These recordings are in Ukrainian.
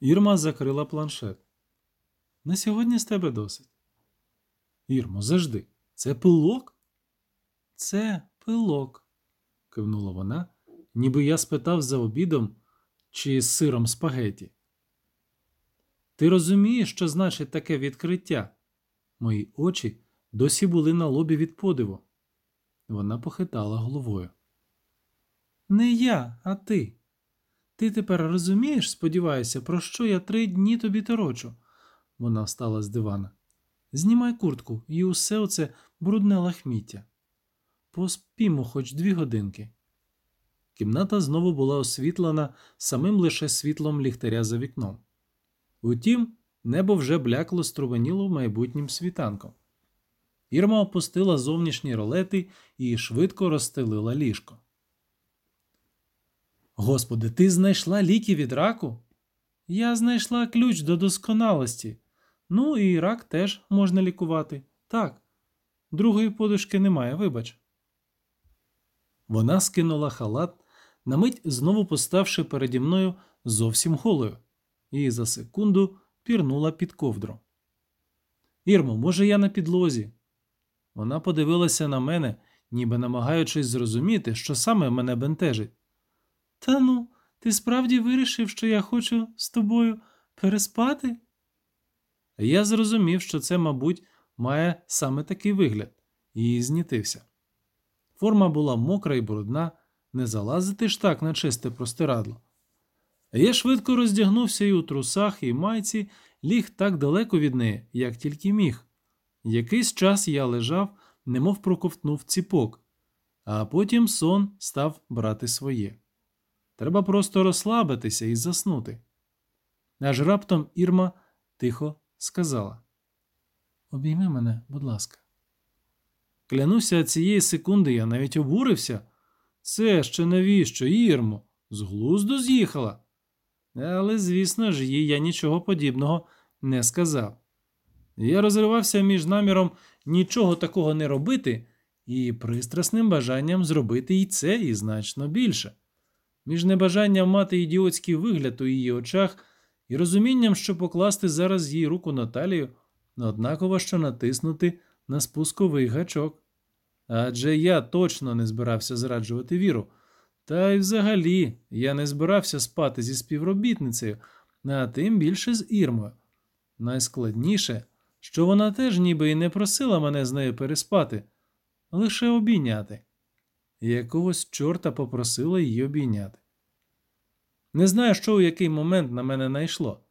Ірма закрила планшет. На сьогодні з тебе досить. Ірмо, завжди. Це пилок? Це пилок, кивнула вона, ніби я спитав за обідом чи з сиром спагеті. Ти розумієш, що значить таке відкриття? Мої очі досі були на лобі від подиву. Вона похитала головою. Не я, а ти. Ти тепер розумієш, сподіваюся, про що я три дні тобі торочу. Вона встала з дивана. Знімай куртку і усе оце брудне лахміття. Поспімо хоч дві годинки. Кімната знову була освітлена самим лише світлом ліхтаря за вікном. Утім, небо вже блякло струваніло майбутнім світанком. Ірма опустила зовнішні ролети і швидко розстелила ліжко. Господи, ти знайшла ліки від раку? Я знайшла ключ до досконалості. Ну і рак теж можна лікувати. Так, другої подушки немає, вибач. Вона скинула халат, на мить знову поставши переді мною зовсім голою, і за секунду пірнула під ковдру. Ірмо, може, я на підлозі? Вона подивилася на мене, ніби намагаючись зрозуміти, що саме мене бентежить. Та ну, ти справді вирішив, що я хочу з тобою переспати? Я зрозумів, що це, мабуть, має саме такий вигляд, і знітився. Форма була мокра і брудна, не залазити ж так на чисте простирадло. Я швидко роздягнувся і у трусах, і майці ліг так далеко від неї, як тільки міг. Якийсь час я лежав, немов проковтнув ціпок, а потім сон став брати своє. Треба просто розслабитися і заснути. Аж раптом Ірма тихо сказала: Обійми мене, будь ласка. Клянуся, цієї секунди я навіть обурився. Це ще навіщо, Ірмо? З глузду з'їхала. Але, звісно ж, їй я нічого подібного не сказав. Я розривався між наміром нічого такого не робити і пристрасним бажанням зробити і це, і значно більше. Між небажанням мати ідіотський вигляд у її очах і розумінням, що покласти зараз її руку на талію, однаково що натиснути на спусковий гачок. Адже я точно не збирався зраджувати віру. Та й взагалі я не збирався спати зі співробітницею, а тим більше з Ірмою. Найскладніше, що вона теж ніби і не просила мене з нею переспати, лише обійняти. Якогось чорта попросила її обійняти. Не знаю, що у який момент на мене найшло.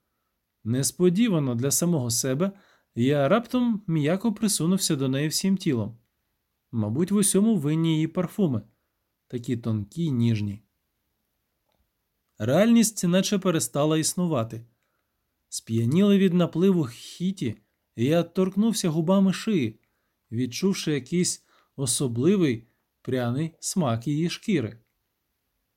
Несподівано для самого себе я раптом м'яко присунувся до неї всім тілом. Мабуть, в усьому винні її парфуми, такі тонкі й ніжні. Реальність наче перестала існувати. Сп'яніли від напливу хіті, я торкнувся губами шиї, відчувши якийсь особливий пряний смак її шкіри.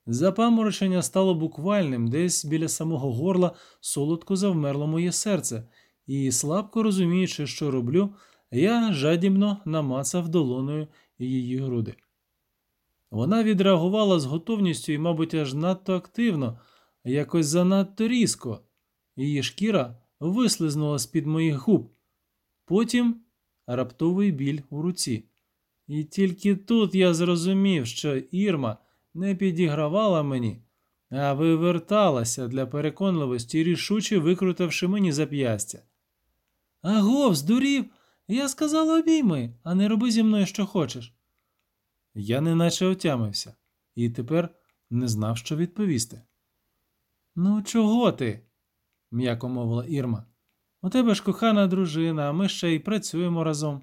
Запаморочення стало буквальним, десь біля самого горла солодко завмерло моє серце, і, слабко розуміючи, що роблю, я жадібно намацав долоною її груди. Вона відреагувала з готовністю і, мабуть, аж надто активно, якось занадто різко. Її шкіра вислизнула з під моїх губ, потім раптовий біль у руці. І тільки тут я зрозумів, що Ірма не підігравала мені, а виверталася для переконливості, рішуче викрутивши мені зап'ястя. Аго, здурів, я сказала обійми, а не роби зі мною, що хочеш. Я неначе отямився і тепер не знав, що відповісти. Ну, чого ти? м'яко мовила Ірма. У тебе ж кохана дружина, а ми ще й працюємо разом.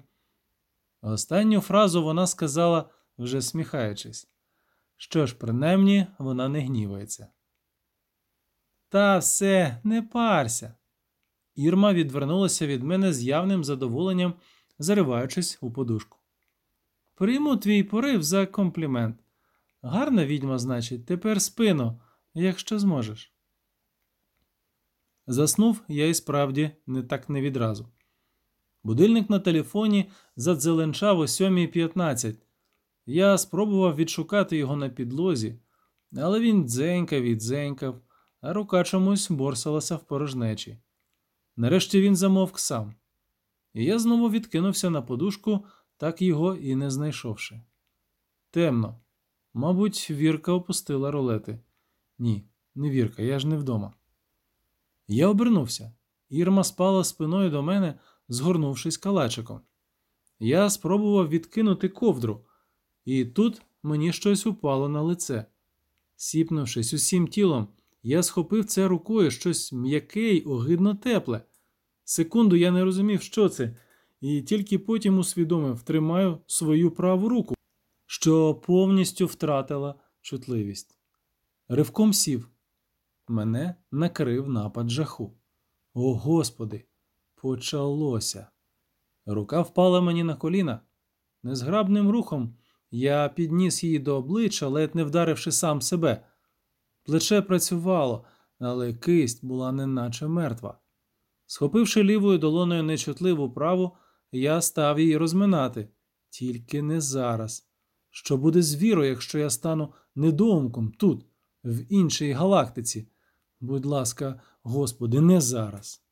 Останню фразу вона сказала, вже сміхаючись. Що ж, принаймні, вона не гнівається. Та все, не парся. Ірма відвернулася від мене з явним задоволенням, зариваючись у подушку. Прийму твій порив за комплімент. Гарна відьма, значить, тепер спину, якщо зможеш. Заснув я і справді не так не відразу. Будильник на телефоні задзеленчав о 7.15. Я спробував відшукати його на підлозі, але він дзенькав і дзенькав, а рука чомусь борсалася в порожнечі. Нарешті він замовк сам, і я знову відкинувся на подушку, так його і не знайшовши. Темно. Мабуть, Вірка опустила рулети. Ні, не Вірка, я ж не вдома. Я обернувся. Ірма спала спиною до мене, згорнувшись калачиком. Я спробував відкинути ковдру, і тут мені щось упало на лице. Сіпнувшись усім тілом, я схопив це рукою щось м'яке й огидно тепле. Секунду я не розумів, що це, і тільки потім усвідомив, тримаю свою праву руку, що повністю втратила чутливість. Ривком сів. Мене накрив напад жаху. О Господи, почалося. Рука впала мені на коліна. Незграбним рухом я підніс її до обличчя, ледь не вдаривши сам себе. Плече працювало, але кисть була неначе мертва. Схопивши лівою долоною нечутливу праву, я став її розминати. Тільки не зараз. Що буде з вірою, якщо я стану недоумком тут, в іншій галактиці? Будь ласка, Господи, не зараз.